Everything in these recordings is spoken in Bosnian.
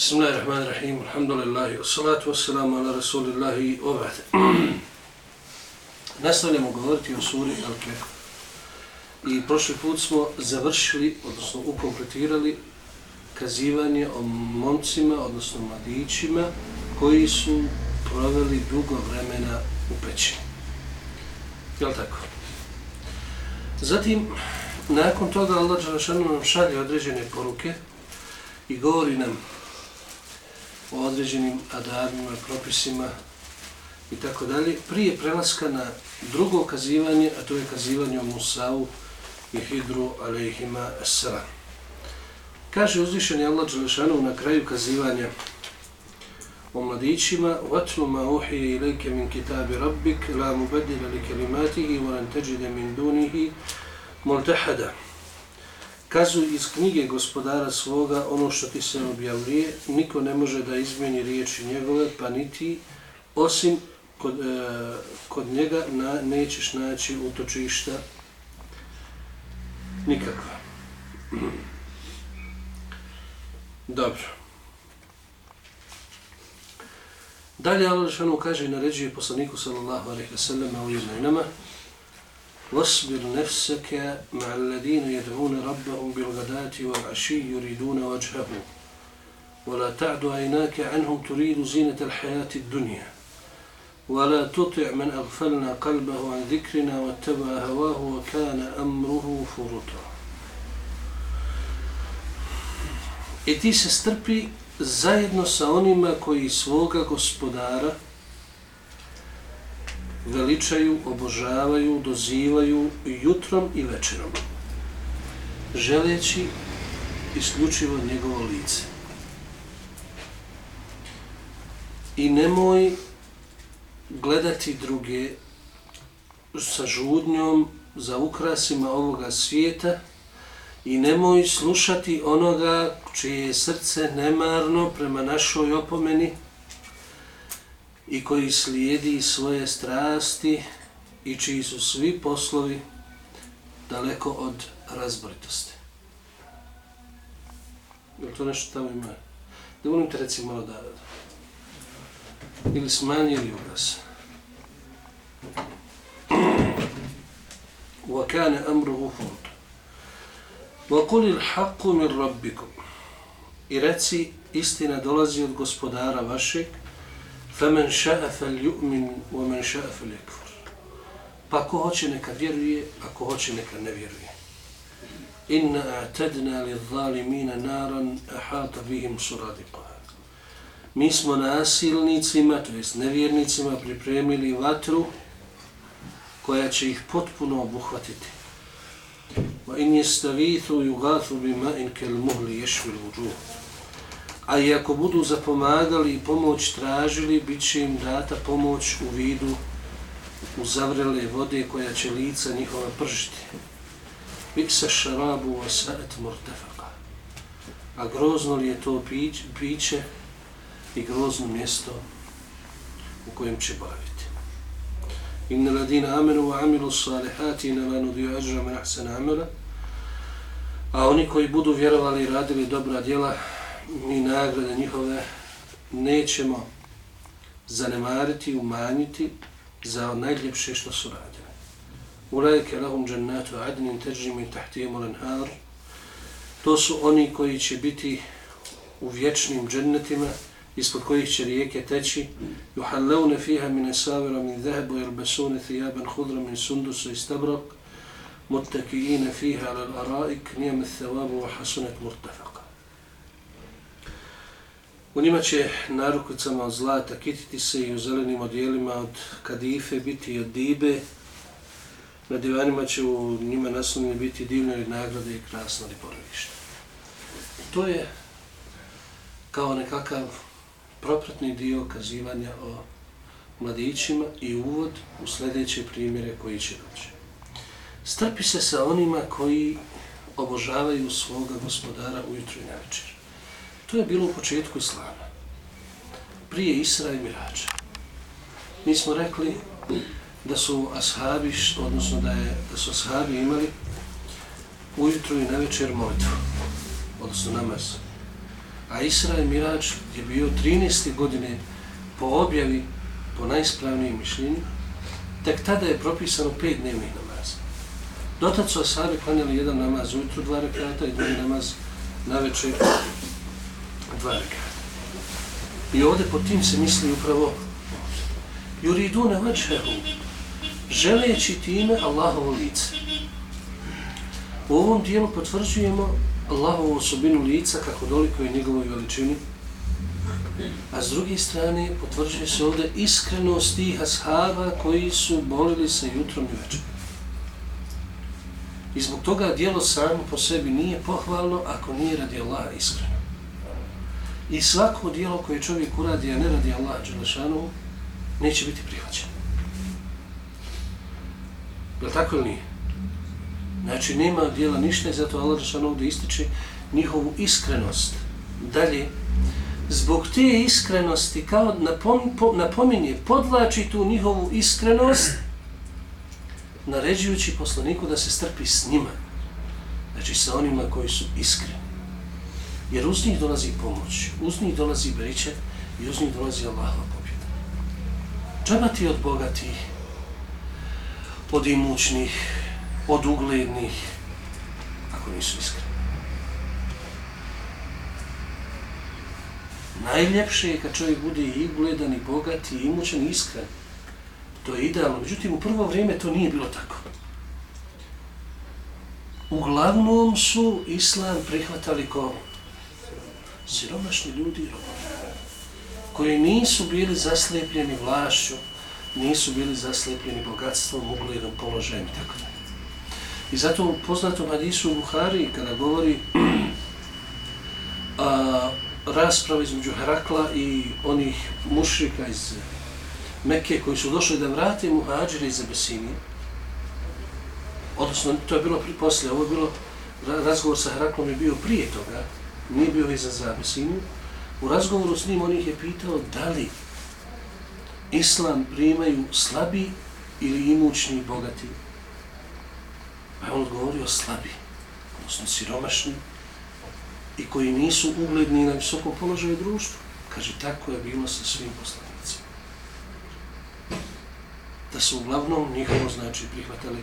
Bismillahirrahmanirrahim, alhamdulillahi, salatu wassalamu ala rasulillahi, obad. Nastavljamo govoriti o suri Al-Kehf. I prošli put smo završili, odnosno ukompletirali kazivanje o momcima, odnosno mladićima, koji su proveli dugo vremena u pećini. Jel tako? Zatim, nakon toga Allah Đalašanu nam šalje određene poruke i govori nam o određenim adabima, propisima i tako dalje, prije prelaska na drugo kazivanje, a to je kazivanje o Musavu i Hidru, alejhima esra. Kaže uzvišeni Allah Đelešanu na kraju kazivanja o mladićima وَتْلُ مَا أُحِيَ إِلَيْكَ مِنْ كِتَابِ رَبِّكَ لَا مُبَدِّلَ لِكَلِمَاتِهِ وَلَنْ تَجِدَ مِنْ دُونِهِ مُلْتَحَدًا Kazuj iz knjige gospodara svoga ono što ti se objavljuje, niko ne može da izmeni riječi njegove, pa niti osim kod, e, kod njega na, nećeš naći utočišta nikakva. Dobro. Dalje Allah kaže i naređuje poslaniku sallallahu alaihi wa sallam u jednoj nama واصبر نفسك مع الذين يدعون ربهم بالغداة والعشي يريدون وجهه. ولا تعد عيناك عنهم تريد زينة الحياة الدنيا. ولا تطع من أغفلنا قلبه عن ذكرنا واتبع هواه وكان أمره فرطا. I ti se strpi zajedno sa onima koji veličaju, obožavaju, dozivaju jutrom i večerom, želeći isključivo njegovo lice. I nemoj gledati druge sa žudnjom za ukrasima ovoga svijeta i nemoj slušati onoga čije je srce nemarno prema našoj opomeni, i koji slijedi svoje strasti i čiji su svi poslovi daleko od razboritosti. Je to nešto tamo ima? Da volim te reci malo da ili smanji ili ugas. وَكَانَ أَمْرُهُ فُرْتُ وَقُلِ الْحَقُّ مِنْ رَبِّكُمْ I reci, istina dolazi od gospodara vašeg, فَمَنْ شَاءَ فَلْيُؤْمِنْ وَمَنْ شَاءَ فَلْيَكْفُرْ Pa ko hoće neka vjeruje, ako hoće neka ne vjeruje. إِنَّ أَعْتَدْنَا لِلظَّالِمِينَ نَارًا أَحَاطَ بِهِمْ سُرَادِقَهَا Mi smo nasilnicima, to jest nevjernicima, pripremili vatru koja će ih potpuno obuhvatiti. وَإِنْ يَسْتَغِيثُوا يُغَاثُوا بِمَا إِنْ كَلْمُهْلِ يَشْفِ الْوُجُوهُ a i ako budu zapomagali i pomoć tražili, bit će im data pomoć u vidu u zavrele vode koja će lica njihova pržiti. Bik šarabu wa sa'et mortefaka. A grozno li je to piće i grozno mjesto u kojem će baviti. Inna ladina amenu wa amilu salihati inna lanu dio ajra men ahsan amela. A oni koji budu vjerovali i radili dobra djela, mi nagrade njihove nećemo zanemariti, umanjiti za najljepše što su radili. Ulajke lahum džennatu adnin teđi min tahtijem lanhar. To su oni koji će biti u vječnim džennetima ispod kojih će rijeke teći. Juhallavne fiha min esavira min zahebu jelbasune thijaban hudra min sundusu i stabrak. Muttakiine fiha al araik nijem thawabu wa hasunet murtafak. U njima će narukvicama od zlata kititi se i u zelenim odjelima od kadife biti od dibe. Na divanima će u njima naslovni biti divne nagrade i krasno borovište. To je kao nekakav propratni dio kazivanja o mladićima i uvod u sljedeće primjere koji će doći. Strpi se sa onima koji obožavaju svoga gospodara ujutru i na večer. To je bilo u početku Islama. Prije Isra i Mirađa. Mi smo rekli da su ashabi, odnosno da, je, da su ashabi imali ujutru i na večer molitvu, odnosno namaz. A Isra i Mirač je bio 13. godine po objavi, po najispravnijim mišljenjima, tek tada je propisano pet dnevnih namaza. Dotad su ashabi klanjali jedan namaz ujutru, dva rekata i drugi namaz na večer, dva. I ovdje po tim se misli upravo Juridune vađehu, želeći time Allahovo lice. U ovom dijelu potvrđujemo Allahovu osobinu lica kako doliko je njegovoj veličini, a s druge strane potvrđuje se ovdje iskrenost tih ashaba koji su bolili se jutrom i večer. I zbog toga dijelo samo po sebi nije pohvalno ako nije radi Allaha iskreno. I svako dijelo koje čovjek uradi, a ne radi Allah Đelešanovu, neće biti prihvaćeno. Je li tako ili nije? Znači, nema dijela ništa i zato Allah Đelešanovu ovdje ističe njihovu iskrenost. Dalje, zbog te iskrenosti, kao napominje, podlači tu njihovu iskrenost, naređujući poslaniku da se strpi s njima. Znači, sa onima koji su iskreni. Jer uz njih dolazi pomoć, uz njih dolazi briće i uz njih dolazi Allahova pobjeda. Džaba ti od bogatih, od imućnih, od uglednih, ako nisu iskreni. Najljepše je kad čovjek bude i ugledan, i bogat, i imućan, i iskren. To je idealno. Međutim, u prvo vrijeme to nije bilo tako. Uglavnom su islam prihvatali kao siromašni ljudi i robovi, koji nisu bili zaslepljeni vlašću, nisu bili zaslepljeni bogatstvom, ugledom, položajem i tako dalje. I zato u poznatom hadisu u Buhari, kada govori a, rasprava između Herakla i onih mušrika iz Mekke koji su došli da vrate muhađire iz Abesinije, odnosno to je bilo poslije, ovo je bilo, razgovor sa Heraklom je bio prije toga, nije bio vezan za Abesiniju, u razgovoru s njim on ih je pitao da li islam primaju slabi ili imućni i bogati. Pa je on odgovorio slabi, odnosno siromašni, i koji nisu ugledni na visokom položaju društva. Kaže, tako je bilo sa svim poslanicima. Da su uglavnom njihovo znači prihvatali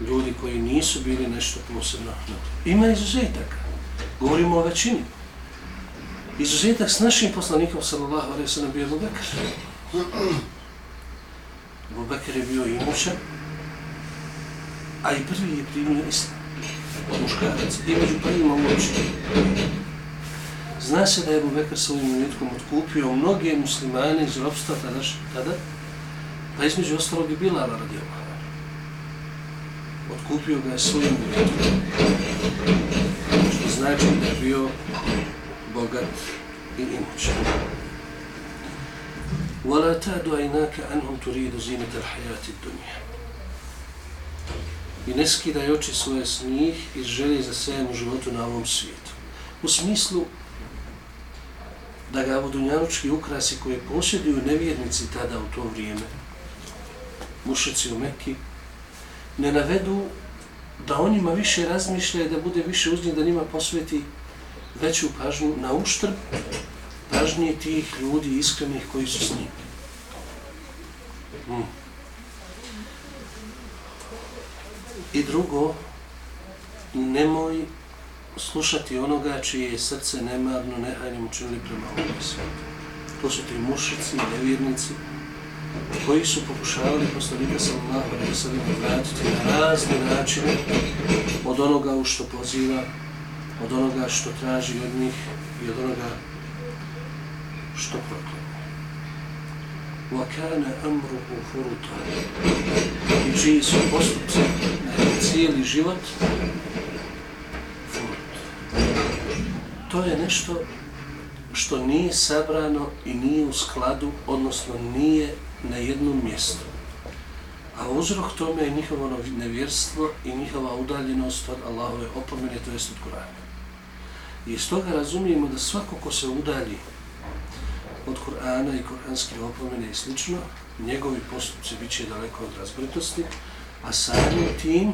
ljudi koji nisu bili nešto posebno. Ima izuzetak. Govorimo o većini. Izuzetak s našim poslanikom, sallallahu alaihi sallam, bio Abu Bekr. Abu Bekr je bio imućan, a i prvi je primio islam muškarac i među prvima uoči. Zna se da je Ebu Bekr svojim minutkom otkupio mnoge muslimane iz ropstva tada, tada pa između ostalog i Bilala radi Otkupio ga je svojim minutkom Što znači da je bio bogat i imućan. ولا تعد عيناك عنهم تريد زينة الحياة الدنيا i ne skidaj oči svoje s njih i želi za sve u životu na ovom svijetu. U smislu da ga vodunjanučki ukrasi koje posjeduju nevjernici tada u to vrijeme, mušici u Mekki, ne navedu da on njima više razmišlja i da bude više uz njih, da njima posveti veću pažnju na uštrb pažnje tih ljudi iskrenih koji su s njim. Hmm. I drugo, nemoj slušati onoga čije je srce nemarno, nehajnim učinili prema ovom svijetu. To su ti mušici i nevjernici koji su pokušavali poslanika sallallahu alaihi sallam vratiti na razne načine od onoga u što poziva, od onoga što traži od njih i od onoga što proklada. وَكَانَ أَمْرُهُ فُرُطًا I čiji su postupci na cijeli život furut. To je nešto što nije sabrano i nije u skladu, odnosno nije na jednom mjestu. A uzrok tome je njihovo nevjerstvo i njihova udaljenost od Allahove opomene, to jest od Kur'ana. I iz toga razumijemo da svako ko se udalji od Kur'ana i kur'anske opomene i slično, njegovi postupci bit će daleko od razbritosti, a samim tim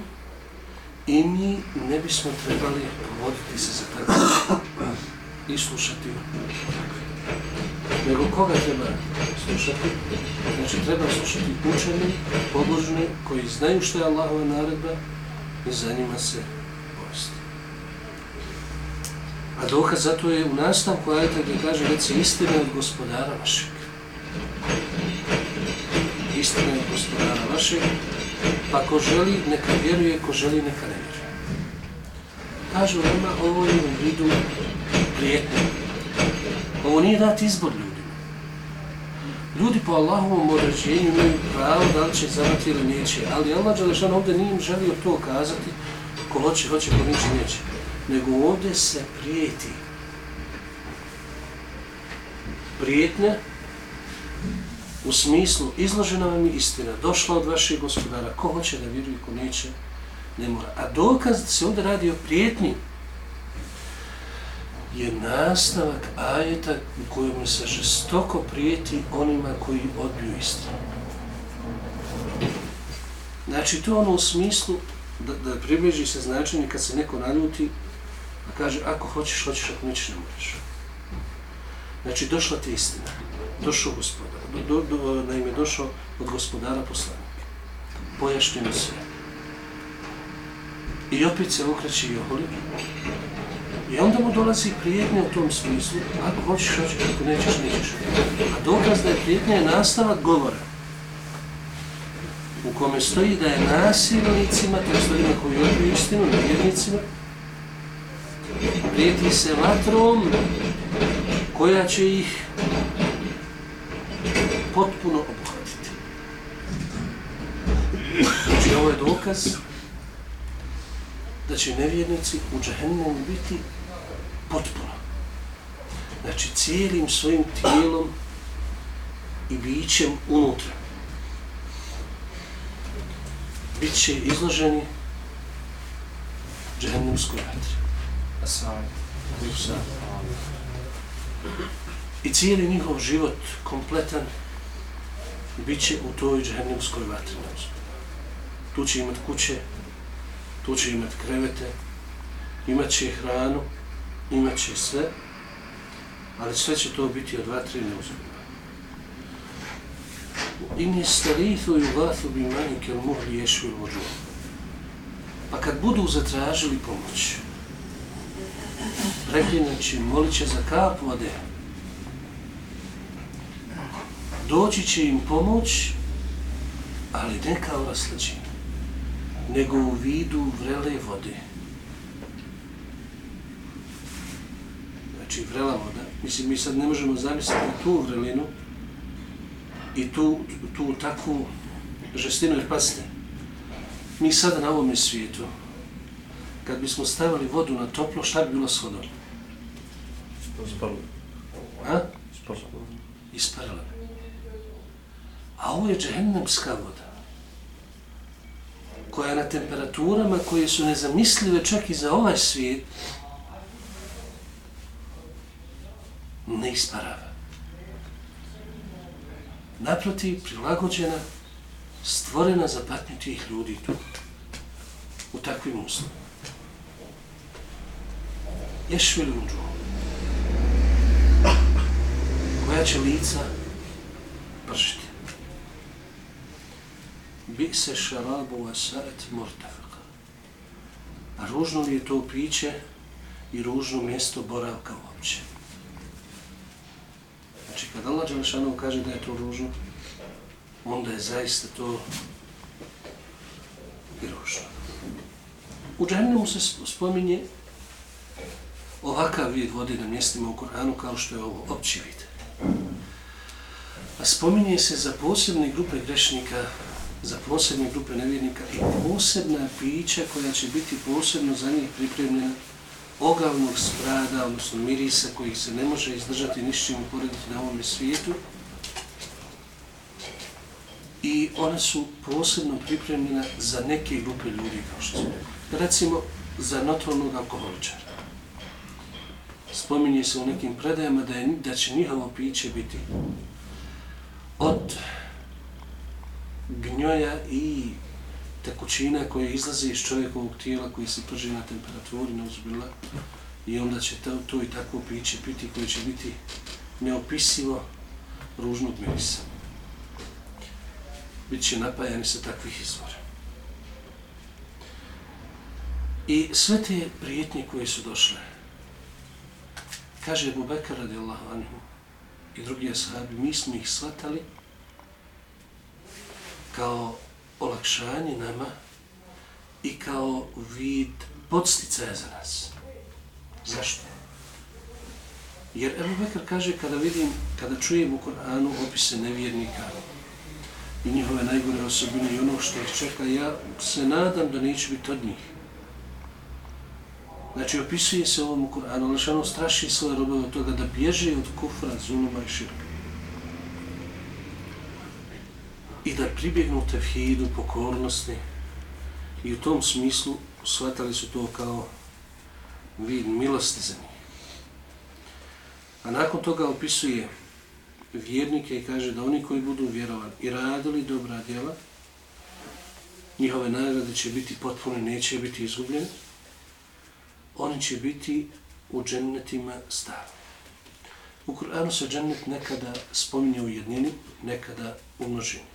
i mi ne bismo trebali povoditi se za takve i slušati. Nego koga treba slušati? Znači treba slušati učeni, podložni, koji znaju što je Allahova naredba i za njima se posti. A dokaz za to je u nastavku ajta gdje kaže reci istina od gospodara vašeg. Istina od gospodara vašeg. Pa ko želi, neka vjeruje, ko želi, neka ne vjeruje. Kažu nama ovo je u vidu prijetnje. Ovo nije dati izbor ljudi. Ljudi po Allahovom određenju imaju pravo da li će zanati ili neće, ali Allah Đalešan ovdje nije im želio to kazati ko hoće, hoće, ko neće, neće. Nego ovdje se prijeti. Prijetnja u smislu izložena vam je istina, došla od vašeg gospodara, ko hoće da vjeruje, ko neće, ne mora. A dokaz da se ovdje radi o prijetnji, je nastavak ajeta u kojem se žestoko prijeti onima koji odbiju istinu. Znači, to ono u smislu da, da približi se značenje kad se neko naljuti, a kaže, ako hoćeš, hoćeš, ako nećeš, ne moraš. Znači, došla ti istina, došao gospodar, do, do, do, naime, došao od gospodara poslanika, pojašnjeno sve. I opet se okreći i oholi, I onda mu dolazi prijetnja u tom smislu, ako hoćeš, hoćeš, ako nećeš, nećeš. A dokaz da je prijetnja je nastavak govora u kome stoji da je nasilnicima, to je stojima koji odbiju istinu, nevjernicima, prijeti se vatrom koja će ih potpuno obuhvatiti. Znači, ovo je dokaz da će nevjernici u džahennemu biti potpuno. Znači, cijelim svojim tijelom i bićem unutra. Biće izloženi džahennemskoj vatri. I cijeli njihov život kompletan bit će u toj džahennemskoj vatri. Tu će imat kuće, tu će imat krevete, imat će hranu, imat će sve, ali sve će to biti od vatri neuzbiljno. In je starithu i uvathu bi manike il muhli ješu ili vođu. Pa kad budu zatražili pomoć, preklinaći, molit će za kap vode, doći će im pomoć, ali ne kao raslađina, nego u vidu vrele vode. znači vrela voda. Mislim, mi sad ne možemo zamisliti tu vrelinu i tu, tu takvu žestinu, jer pasite, mi sada na ovom svijetu, kad bismo stavili vodu na toplo, šta bi bilo s vodom? Isparila. A? Isparila. A ovo je džehennemska voda, koja je na temperaturama koje su nezamislive čak i za ovaj svijet, ne isparava. Naprotiv, prilagođena, stvorena za patnju tih ljudi tu, u takvim uslovima. Ješvili uđu, koja će lica pršiti. Bi se šarabu vasaret mortafaka. A ružno li je to piće i ružno mjesto boravka uopće. Znači, kad Allah Đelešanu kaže da je to ružno, onda je zaista to i ružno. U džahennemu se spominje ovakav vid vode na mjestima u Koranu kao što je ovo opći vid. A spominje se za posebne grupe grešnika, za posebne grupe nevjernika i posebna pića koja će biti posebno za njih pripremljena ogavnog sprada, odnosno mirisa kojih se ne može izdržati nišćim uporediti na ovome svijetu. I one su posebno pripremljena za neke grupe ljudi, kao što su. Recimo, za notornog alkoholičara. Spominje se u nekim predajama da, je, da će njihovo piće biti od gnjoja i tekućina koje izlaze iz čovjekovog tijela koji se prži na temperaturi neuzbila i onda će to, to i takvo piće piti koje će biti neopisivo ružnog mirisa. Biće napajani sa takvih izvora. I sve te prijetnje koje su došle, kaže Ebu Bekar radijallahu anhu i drugi ashabi, mi smo ih shvatali kao olakšanje nama i kao vid podsticaja za nas. Zašto? Jer Ebu Bekr kaže kada vidim, kada čujem u Koranu opise nevjernika i njihove najgore osobine i ono što ih čeka, ja se nadam da neće biti od njih. Znači, opisuje se ovom u Koranu, ali ono što ono straši svoje robe od toga da bježe od kufra, zuluma i širka. I da pribjegnu tevhidu, pokornosti i u tom smislu shvatali su to kao vid milosti za njih. A nakon toga opisuje vjernike i kaže da oni koji budu vjerovali i radili dobra djela, njihove nagrade će biti potpune, neće biti izgubljene, oni će biti u džennetima stavi. U Kur'anu se džennet nekada spominje u jednini, nekada u množini.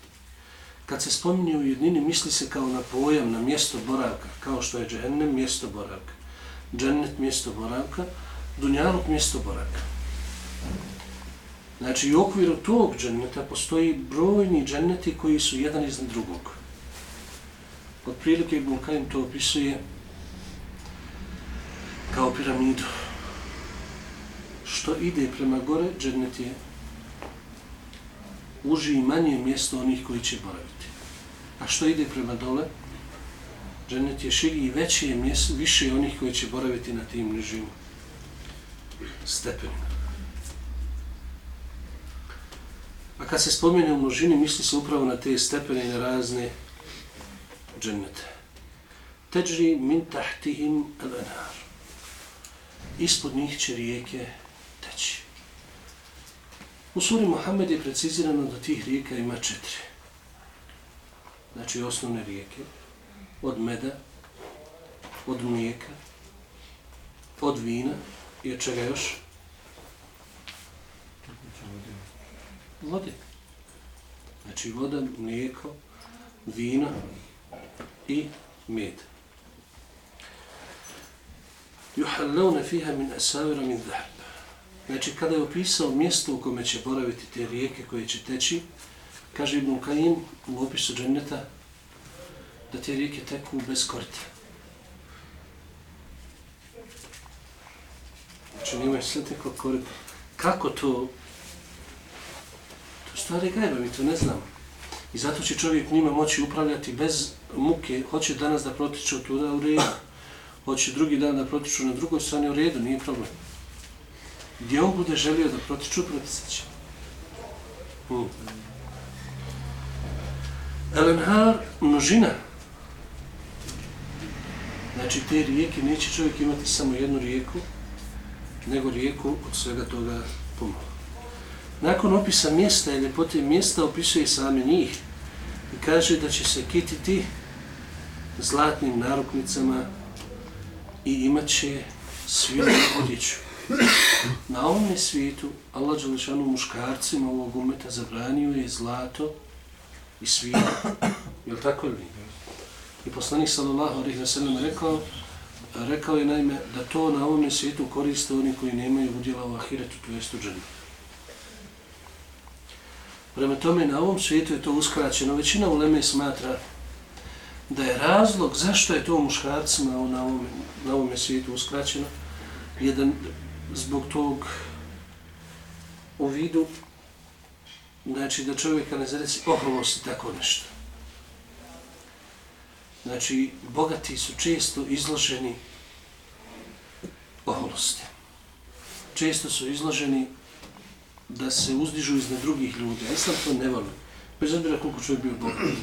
Kad se spominje u jednini, misli se kao na pojam, na mjesto boravka, kao što je džennet mjesto boravka. Džennet mjesto boravka, dunjaluk mjesto boravka. Znači, u okviru tog dženneta postoji brojni dženneti koji su jedan iznad drugog. Od prilike Ibn Kajim to opisuje kao piramidu. Što ide prema gore, džennet je uži i manje mjesto onih koji će boraviti. A što ide prema dole, džennet je širi i veće je mjesto, više onih koji će boraviti na tim nižim stepenima. A kad se spomene u množini, misli se upravo na te stepene i na razne džennete. Teđri min tahtihim al-anar. Ispod njih će rijeke teći. U suri Muhammed je precizirano da tih rijeka ima četiri. Znači osnovne rijeke. Od meda, od mlijeka, od vina i od čega još? vode. Znači voda, mlijeko, vino i med. Juhallawna fiha min asavira min dhahab. Znači kada je opisao mjesto u kome će boraviti te rijeke koje će teći, kaže Ibn Kajim u opisu dženneta da te rijeke teku bez korita. Znači nemaju sve teko korita. Kako to stvari gajba, mi to ne znamo. I zato će čovjek njima moći upravljati bez muke. Hoće danas da protiču tuda u redu. Hoće drugi dan da protiču na drugoj strani u redu, nije problem. Gdje on bude želio da protiču, proticat će. Hmm. Elenhar, množina. Znači, te rijeke neće čovjek imati samo jednu rijeku, nego rijeku od svega toga pomalo. Nakon opisa mjesta i ljepote mjesta opisuje same njih i kaže da će se kititi zlatnim naruknicama i imat će svilu odjeću. Na ovom svijetu Allah Đelešanu muškarcima ovog umeta zabranio je zlato i svilu. Je li tako li? I poslanik sallallahu alaihi wa sallam rekao, rekao je naime da to na ovom svijetu koriste oni koji nemaju udjela u ahiretu, to jest u džanu. Prema tome, na ovom svijetu je to uskraćeno. Većina uleme smatra da je razlog zašto je to muškarcima na ovom, na ovom svijetu uskraćeno, jedan zbog tog u vidu, znači da čovjeka ne zareci oholosti tako nešto. Znači, bogati su često izloženi oholosti. Često su izloženi da se uzdižu iznad drugih ljudi. A islam to ne voli. Bez obzira koliko čovjek bio bogat.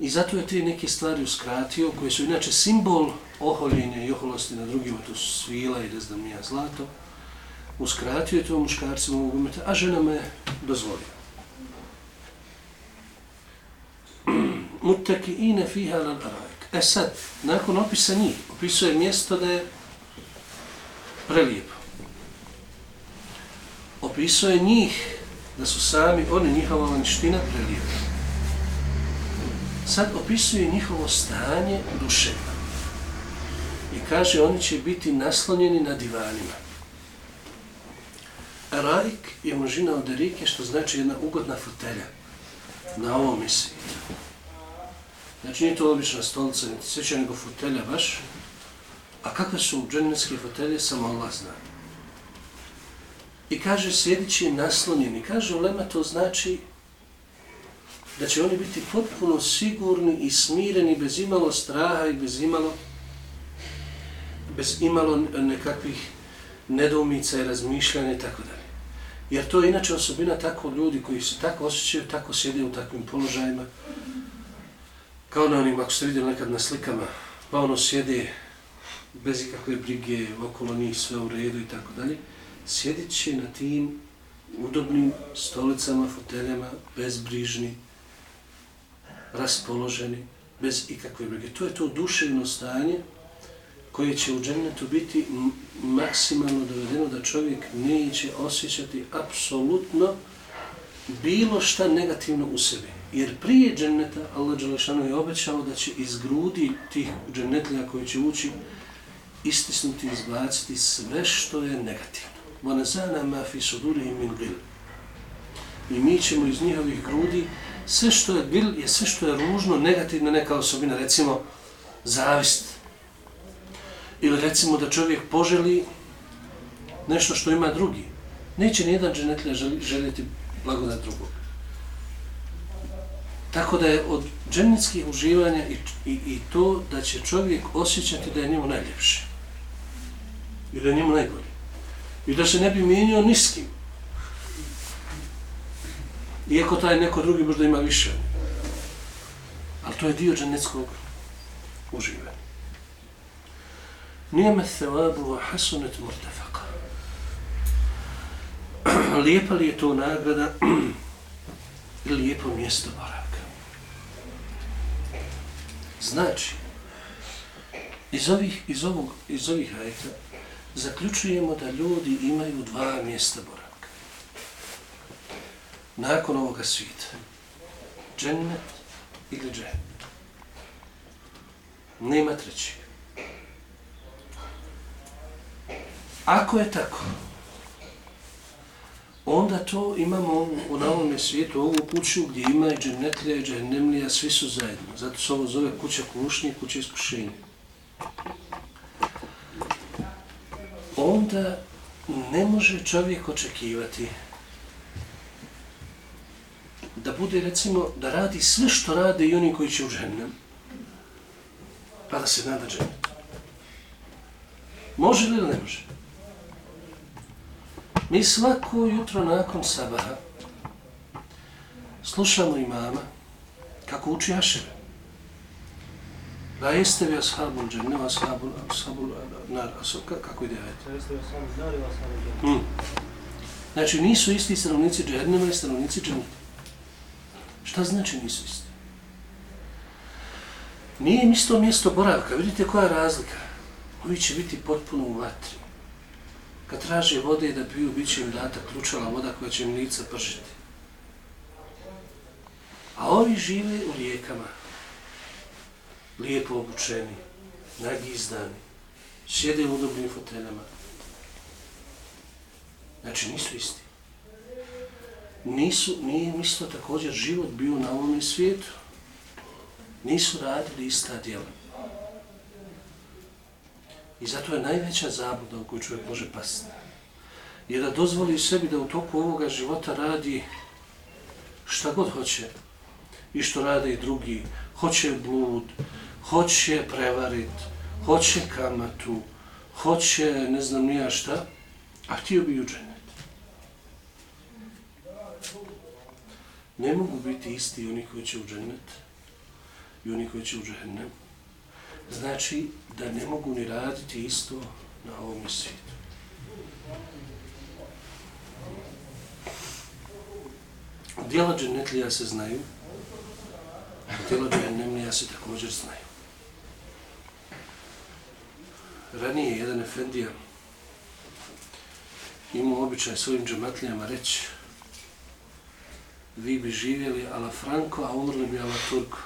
I zato je te neke stvari uskratio, koje su inače simbol oholjenja i oholosti na drugima, to su svila i ne znam nija zlato, uskratio je to muškarcima ovog umeta, a ženama je dozvolio. Mutaki ine fiha lal arajk. E sad, nakon opisa njih, opisuje mjesto da je prelijepo. Opisuje njih da su sami, oni njihova vanština prelijepa. Sad opisuje njihovo stanje duševno. I kaže, oni će biti naslonjeni na divanima. Raik je množina od rike, što znači jedna ugodna fotelja na ovom svijetu. Znači nije to obična stolica, niti sveća nego fotelja baš. A kakve su dženevske fotelje, samo Allah zna. I kaže, sjedići naslonjeni. Kaže, ulema to znači da će oni biti potpuno sigurni i smireni bez imalo straha i bez imalo bez imalo nekakvih nedoumica i razmišljanja i tako dalje. Jer to je inače osobina tako ljudi koji se tako osjećaju, tako sjede u takvim položajima. Kao na onim, ako ste vidjeli nekad na slikama, pa ono sjede bez ikakve brige, okolo njih sve u redu i tako dalje, sjedit će na tim udobnim stolicama, foteljama, bezbrižni, raspoloženi, bez ikakve brige. To je to duševno stanje koje će u džennetu biti maksimalno dovedeno da čovjek neće osjećati apsolutno bilo šta negativno u sebi. Jer prije dženneta Allah Đelešanu je obećao da će iz grudi tih džennetlija koji će ući istisnuti i izbaciti sve što je negativno. وَنَزَانَ مَا فِي سُدُورِهِمْ مِنْ غِلْ I mi ćemo iz njihovih grudi sve što je bil je sve što je ružno, negativno, neka osobina, recimo zavist, Ili recimo da čovjek poželi nešto što ima drugi. Neće nijedan dženetlija željeti blagodat drugog. Tako da je od dženetskih uživanja i, i, i to da će čovjek osjećati da je njemu najljepše. I da je njemu najbolji. I da se ne bi mijenio niskim. Iako taj neko drugi možda ima više. Ali to je dio dženetskog uživanja. Nijeme thevabu wa hasunet murtefaka. Lijepa li je to nagrada i lijepo mjesto boravka? Znači, iz ovih, iz ovog, iz ovih ajta zaključujemo da ljudi imaju dva mjesta boravka. Nakon ovoga svita. Džennet ili džennet. Nema trećeg. Ako je tako, onda to imamo u novom svijetu, ovu kuću gdje ima i džennetlija i džennemlija, svi su zajedno. Zato se ovo zove kuća kušnje i kuća iskušenja. Onda ne može čovjek očekivati da bude, recimo, da radi sve što rade i oni koji će u džennem, pa da se nada džennetu. Može li ili ne može? Mi svako jutro nakon sabaha slušamo imama kako uči Ašer. Da jeste vi ashabul džene, ashabul, ashabul, nar, ashabul, kako ide ajte? Hmm. Znači nisu isti stanovnici džene, i stanovnici džene. Šta znači nisu isti? Nije im isto mjesto boravka, vidite koja je razlika. Ovi će biti potpuno u vatri kad traže vode da piju, bit će im data ključala voda koja će im lica pržiti. A ovi žive u rijekama, lijepo obučeni, nagizdani, sjede u udobnim foteljama. Znači, nisu isti. Nisu, nije isto također život bio na ovom svijetu. Nisu radili ista djela. I zato je najveća zabuda u koju čovjek može pasti. Je da dozvoli sebi da u toku ovoga života radi šta god hoće. I što rade i drugi. Hoće blud, hoće prevarit, hoće kamatu, hoće ne znam nija šta, a htio bi u dženet. Ne mogu biti isti oni koji će u dženet i oni koji će u džehennem znači da ne mogu ni raditi isto na ovom svijetu. Djela dženetlija se znaju, a dijela dženemlija se također znaju. Ranije jedan efendija imao običaj svojim džematlijama reći vi bi živjeli ala Franco, a umrli bi ala Turko.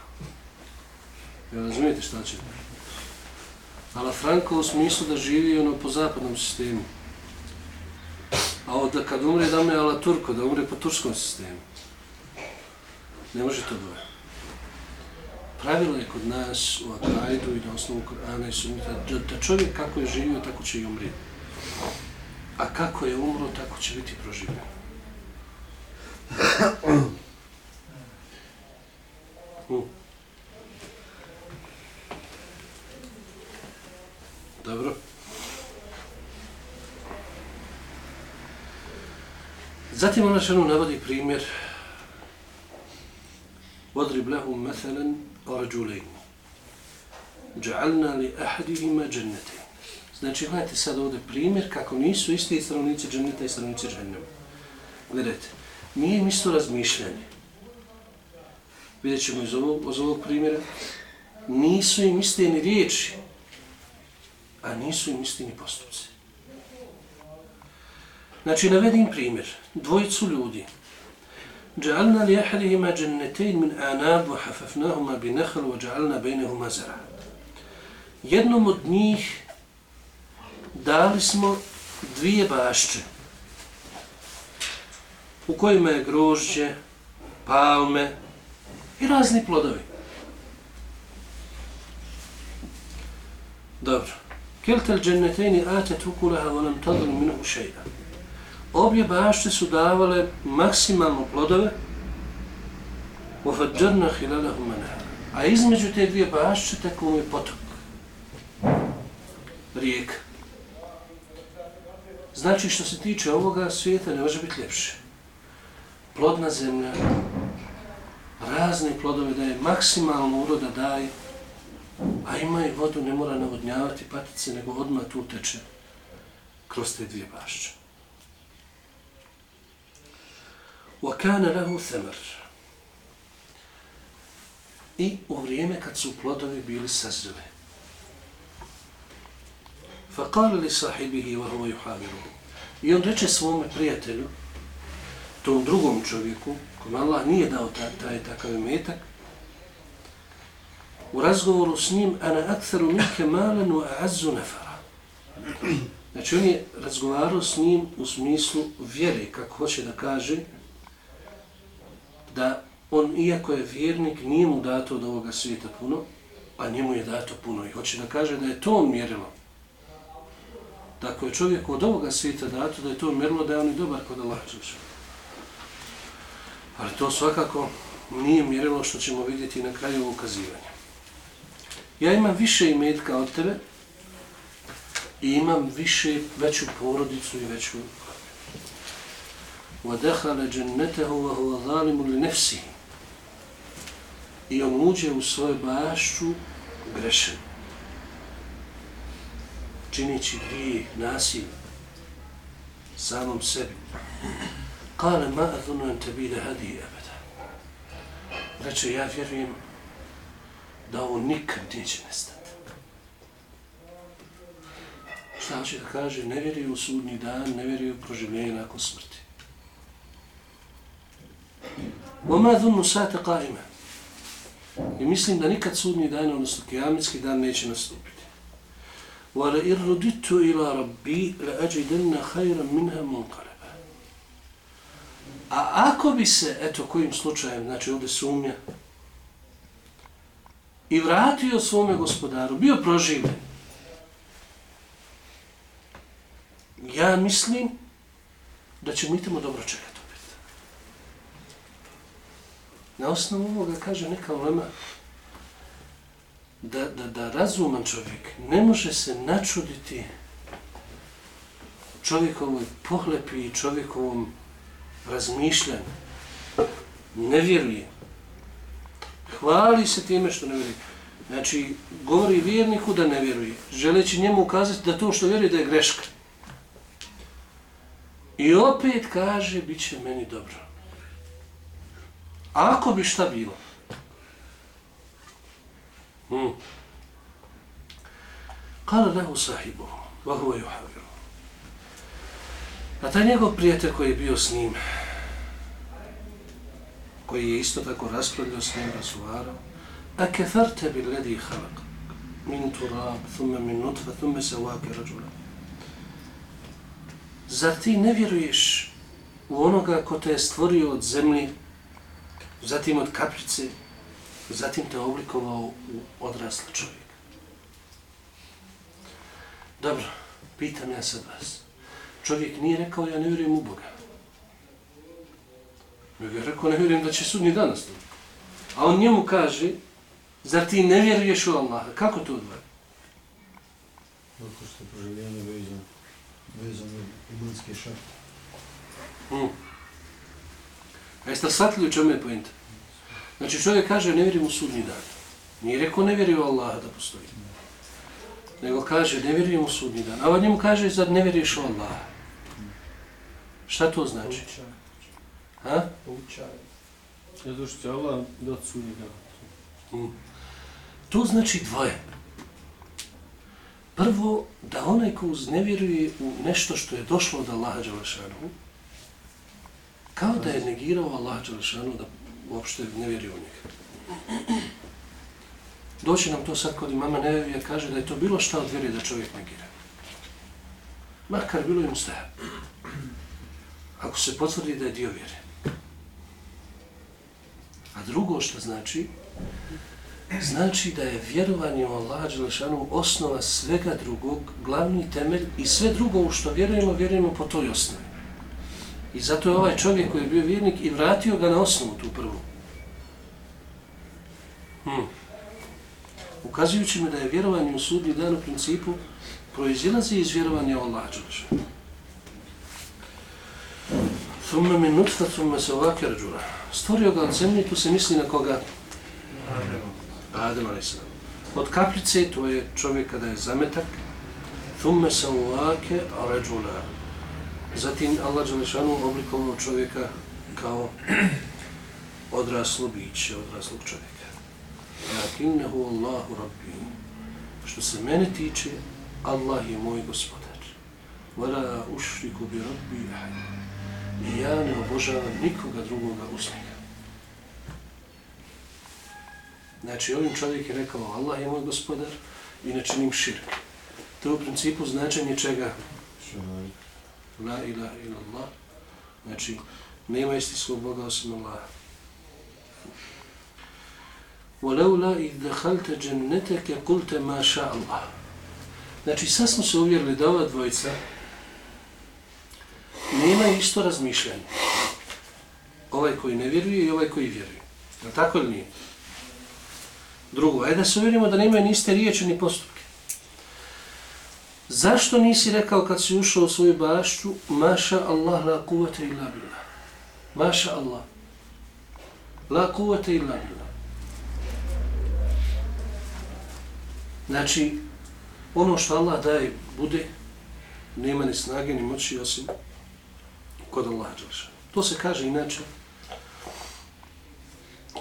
Ja razumijete šta će? Ala Franco u smislu da živi ono po zapadnom sistemu. A od kad umre da me ala Turko, da umre po turskom sistemu. Ne može to dvoje. Pravilo je kod nas u Akajdu i na osnovu Korana i Sunnita da, da čovjek kako je živio, tako će i umriti. A kako je umro, tako će biti proživljen. Hmm. Dobro. Zatim ona ženu navodi primjer وَضْرِبْ لَهُمْ مَثَلًا رَجُولَيْنِ جَعَلْنَا لِأَحَدِهِمَا جَنَّتَيْنِ Znači, gledajte sad ovdje primjer kako nisu isti stanovnici dženneta i stanovnici džennema. Gledajte, nije im isto razmišljanje. Vidjet ćemo iz ovog, iz ovog primjera. Nisu im iste ni riječi, a nisu im isti ni postupci. Znači, navedim primjer. Dvojicu ljudi. جعلنا لأحدهما جنتين من أعناب وحففناهما بنخل وجعلنا بينهما زرعا. Jednom od njih dali smo dvije bašče u kojima je grožđe, palme i razni plodovi. Dobro. Keltel džennetejni atet ukulaha volam tadru minuhu šeida. Obje bašte su davale maksimalno plodove ufađarna hilalahu manahara. A između te dvije bašče tako mu je potok. Rijeka. Znači što se tiče ovoga svijeta ne može biti ljepše. Plodna zemlja, razne plodove daje, maksimalno uroda daje, a ima i vodu, ne mora navodnjavati patice, nego odmah tu teče kroz te dvije bašće. وَكَانَ لَهُ ثَمَرْ I u vrijeme kad su plodovi bili sazreli, فقال لصاحبه وهو يحاوره I on reče svome prijatelju, tom drugom čovjeku, kom Allah nije dao taj, taj takav imetak, u razgovoru s njim, ana aktharu minke malen u a'azzu nefara. Znači on je razgovarao s njim u smislu vjere, kako hoće da kaže, da on, iako je vjernik, nije mu dato od ovoga svijeta puno, a njemu je dato puno. I hoće da kaže da je to on mjerilo da ako je čovjek od ovoga svijeta dato, da je to mjerilo da je on i dobar kod Allah Ali to svakako nije mjerilo što ćemo vidjeti na kraju ukazivanja. Ja imam više imetka od tebe i imam više, veću porodicu i veću وَدَحَلَ جَنَّتَهُ وَهُوَ ظَالِمُ لِنَفْسِهِ I on uđe u svoju bašću grešen čineći grije, nasilje, samom sebi. Kale ma adhunu an tebi da hadi ebeda. Reče, ja vjerujem da ovo nikad neće nestati. Šta hoće da kaže? Ne vjeruje u sudnji dan, ne vjeruje u proživljenje nakon smrti. Oma dhunu sate qaima. I mislim da nikad sudnji dan, odnosno kijamitski dan, neće nastupiti. وَلَئِنْ رُدِدْتُ إِلَى رَبِّي لَأَجِدَنَّ خَيْرًا مِنْهَا مُنْقَلَبًا A ako bi se, eto kojim slučajem, znači ovdje sumnja, i vratio svome gospodaru, bio proživljen, ja mislim da ćemo i tamo dobro čekati Na osnovu ovoga kaže neka ulema, da, da, da razuman čovjek ne može se načuditi čovjekovoj pohlepi i čovjekovom razmišljanju. Ne vjeruje. Hvali se time što ne vjeruje. Znači, govori vjerniku da ne vjeruje, želeći njemu ukazati da to što vjeruje da je greška. I opet kaže, bit će meni dobro. Ako bi šta bilo? Hmm. Kada lehu sahibu, vahu je uhaviru. A taj njegov prijatelj koji je bio s njim, koji je isto tako raspravljao s njim, razgovarao, a kefer tebi ledi halak, min turab, thumme min nutfa, thumme se uake rađula. Zar ti ne vjeruješ u onoga ko te je stvorio od zemlje zatim od kapljice, zatim te oblikovao u odrasla čovjeka? Dobro, pitam ja sad vas. Čovjek nije rekao ja ne vjerujem u Boga. Nego je rekao ne vjerujem da će sudnji dan nastati. A on njemu kaže, zar ti ne vjeruješ u Allaha? Kako to odvaja? Zato što je proživljenje vezano, vezano imanske šarte. Hmm. A jeste li shvatili u čemu je pojenta? Znači čovjek kaže ne vjerujem u sudnji dan. Nije rekao ne vjerujem u Allaha da postoji. Nego kaže ne vjerujem u sudnji dan. A on njemu kaže zar ne vjeruješ u Allaha? Šta to znači? Ha? Zato što će Allah dati sudnji dan. Hmm. To znači dvoje. Prvo, da onaj ko uznevjeruje u nešto što je došlo od Allaha Đalešanu, kao da je negirao Allah Đelešanu da uopšte ne vjeruje u njega. Doći nam to sad kod imama Nevevija kaže da je to bilo šta od vjeri da čovjek negira. Makar bilo im mustahab. Ako se potvrdi da je dio vjere. A drugo što znači, znači da je vjerovanje u Allaha Đelešanu osnova svega drugog, glavni temelj i sve drugo u što vjerujemo, vjerujemo po toj osnovi. I zato je ovaj čovjek koji je bio vjernik i vratio ga na osnovu tu prvu. Hmm. Ukazujući mi da je vjerovanje u sudnji dan u principu proizilazi iz vjerovanja u Allaha Đelešanu. Thumme min nutfa, thumme se ovake rađura. Stvorio ga od zemlje, tu se misli na koga? Adem a.s. Od kaplice, to je čovjek kada je zametak, thumme se ovake rađura. Zatim Allah Đelešanu oblikovao čovjeka kao odraslo biće, odraslog čovjeka. Lakinnehu Allahu Rabbi. Što se mene tiče, Allah je moj gospodar. Vala ušriku bi Rabbi ahad. I ja ne obožavam nikoga drugoga uz njega. Znači, ovim čovjek je rekao, Allah je moj gospodar i ne činim širk. To je u principu značenje čega? La ilaha ila Allah. Znači, nema istinskog Boga osim Allah. وَلَوْلَا إِذْ دَخَلْتَ جَنَّتَكَ قُلْتَ مَا شَاءَ اللَّهِ Znači, sad smo se uvjerili da ova dvojica nema isto razmišljanje. Ovaj koji ne vjeruje i ovaj koji vjeruje. Je tako ili nije? Drugo, ajde da se uvjerimo da nemaju ni iste riječi ni postupke. Zašto nisi rekao kad si ušao u svoju bašću Maša Allah la kuvata illa billah. Maša Allah. La kuvata illa billah. Znači, ono što Allah daje bude, nema ni snage ni moći osim kod Allah Đelša. To se kaže inače,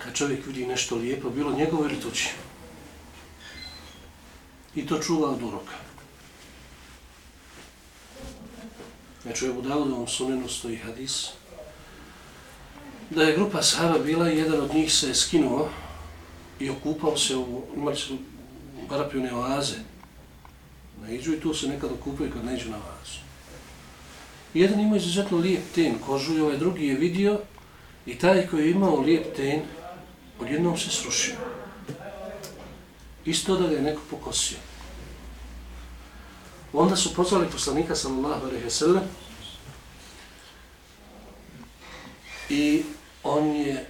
kad čovjek vidi nešto lijepo, bilo njegovo ili tući. I to čuva od uroka. Znači, u Ebu Daudovom sunenu stoji hadis, da je grupa sahaba bila i jedan od njih se je skinuo i okupao se u, imali su barapljune oaze. Naiđu i tu se nekad okupaju kad neđu na oazu. Jedan ima izuzetno lijep ten kožu i ovaj drugi je vidio i taj koji je imao lijep ten odjednom se srušio. Isto da ga je neko pokosio. Onda su pozvali poslanika sallallahu alaihi sallam i on je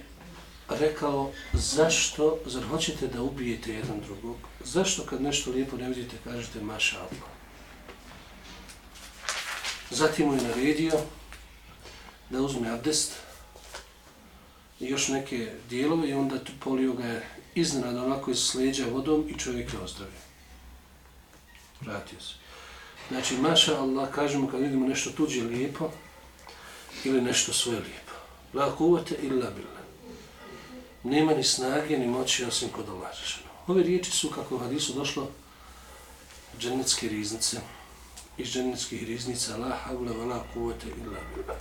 rekao zašto, zar hoćete da ubijete jedan drugog? Zašto kad nešto lijepo ne vidite kažete maša Allah? Zatim mu je naredio da uzme abdest i još neke dijelove i onda tu polio ga je iznenada onako iz sleđa vodom i čovjek je ozdravio. Vratio se. Znači, maša Allah, kažemo kad vidimo nešto tuđe lijepo ili nešto svoje lijepo. La kuvate illa billah nema ni snage ni moći osim kod Allah. Ove riječi su, kako u hadisu došlo, dženecke riznice iz dženevskih riznica la havle wa la kuvate illa billah.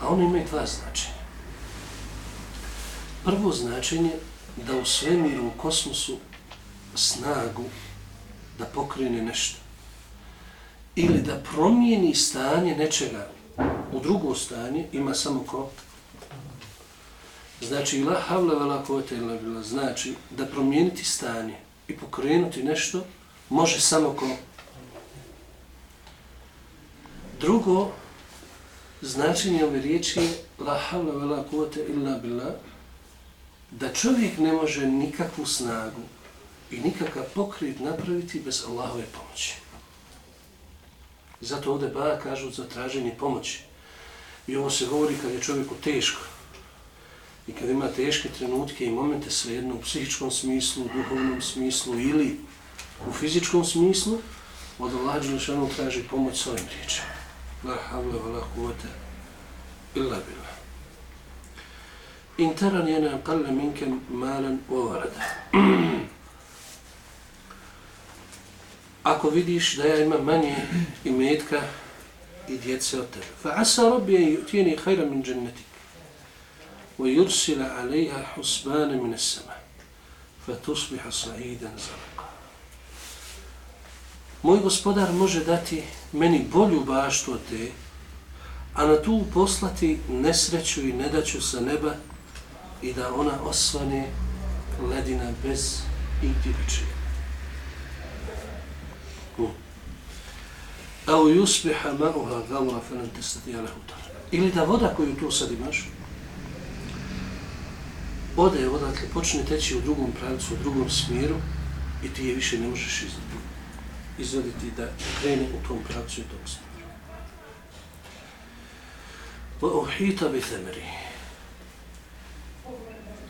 A oni imaju dva značenja. Prvo značenje da u svemiru, u kosmosu snagu da pokrene nešto. Ili da promijeni stanje nečega u drugo stanje ima samo ko? Znači, la havla vela kuvvete illa billah. Znači, da promijeniti stanje i pokrenuti nešto može samo ko? Drugo, značenje ove riječi je la havla vela kuvvete illa billah da čovjek ne može nikakvu snagu i nikakav pokrit napraviti bez Allahove pomoći. Zato ovdje ba kažu za traženje pomoći. I ovo se govori kad je čovjeku teško. I kad ima teške trenutke i momente svejedno u psihičkom smislu, u duhovnom smislu ili u fizičkom smislu, od Allah Đelešanu traži pomoć s ovim riječima. La havla wa la kuvata illa bila. In taran jena kalle minke malen ovarada. Ako vidiš da ja imam manje imetka i djece od tebe, fa asa rabbi je jutijeni hajra min džennetik, wa yursila alejha husbana min sama, fa tusbiha sa'idan zalaka. Moj gospodar može dati meni bolju baštu od te, a na tu poslati nesreću i nedaću sa neba i da ona osvane ledina bez igdje Au yusbiha ma'uha gawra falan tastati'a lahu Ili da voda koju tu sad imaš, ode odatle, počne teći u drugom pravcu, u drugom smjeru i ti je više ne možeš izvaditi da krene u tom pravcu i tom smjeru. Wa uhita bi themeri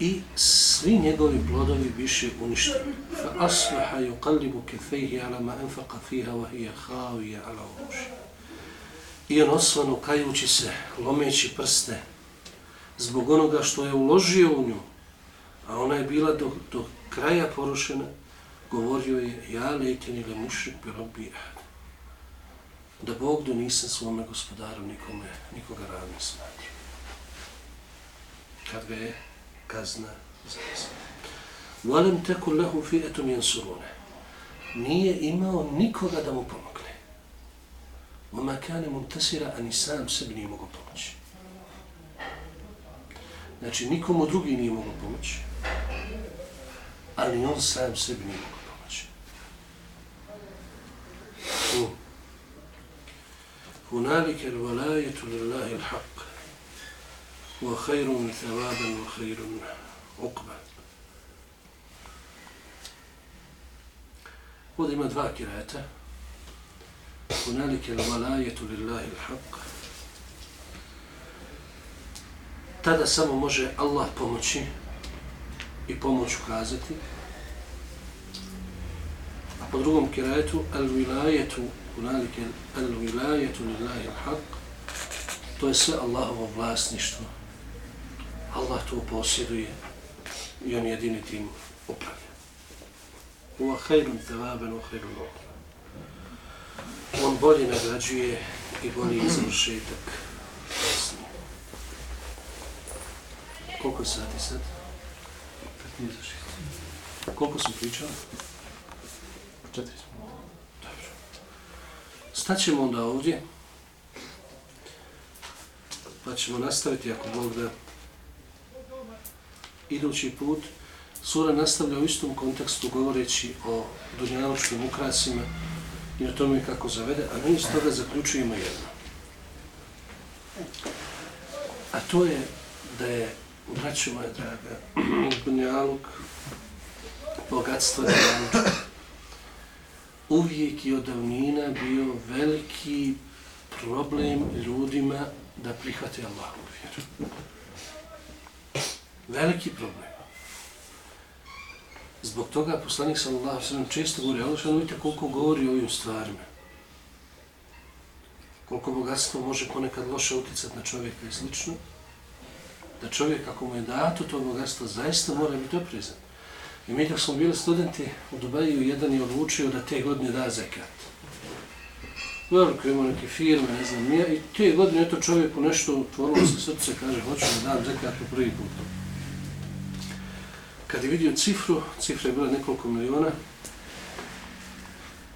i svi njegovi plodovi više uništeni. Fa asbaha yuqallibu kafayhi ala ma anfaqa fiha wa hiya khawiya ala urushi. I on osvano kajući se, lomeći prste, zbog onoga što je uložio u nju, a ona je bila do, do kraja porušena, govorio je, ja lejten le mušrik bi robi da Bog do nisam svome gospodaru nikome, nikoga ravno smatio. Kad ga je kazna za. Volem teku lehu fi etum jensurune. Nije imao nikoga da mu pomogne. Oma kane muntasira, ani sam sebi nije mogo pomoći. Znači, nikomu drugi nije mogo pomoći, ali on sam sebi nije mogo pomoći. Hunalike l-valajetu lillahi l-haq. وخير ثوابا وخير عقبا Ovdje ima dva kirata. Hunalike l-valajetu lillahi l-haq. Tada samo može Allah pomoći i pomoć ukazati. A po drugom kiratu, al-vilajetu, hunalike al-vilajetu lillahi l-haq. To je sve Allahovo vlasništvo. Allah to posjeduje i on jedini tim upravlja. Uva hajrun tevaben, uva hajrun On bolje nagrađuje i bolje izvršetak kasni. Koliko je sati sad? 15 za 6. Koliko smo pričali? 4 smo. Dobro. Staćemo onda ovdje. Pa ćemo nastaviti ako Bog da idući put, sura nastavlja u istom kontekstu govoreći o dunjaločkim ukrasima i o tome kako zavede, a mi iz toga zaključujemo jedno. A to je da je, braću moja draga, dunjaluk, bogatstvo dunjanočka, uvijek i od davnina bio veliki problem ljudima da prihvate Allahovu vjeru. Veliki problem. Zbog toga poslanik sallallahu sallam često govori, ali što vidite koliko govori o ovim stvarima. Koliko bogatstvo može ponekad loše uticati na čovjeka i slično. Da čovjek, ako mu je dato to bogatstvo, zaista mora biti oprezan. I mi dok smo bili studenti u Dubaju, jedan je odlučio da te godine da zekat. veliko ima neke firme, ne znam, nije, i te godine je to čovjeku nešto otvorilo se srce, kaže, hoću da dam zekat po prvi put. Kad je vidio cifru, cifra je bila nekoliko miliona,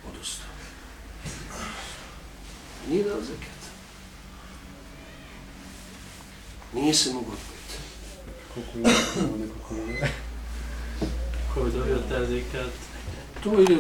odustao. Nije dao zekat. Nije se mogu odbiti. Koliko je nekoliko je? Ko bi dobio taj zikat? To ide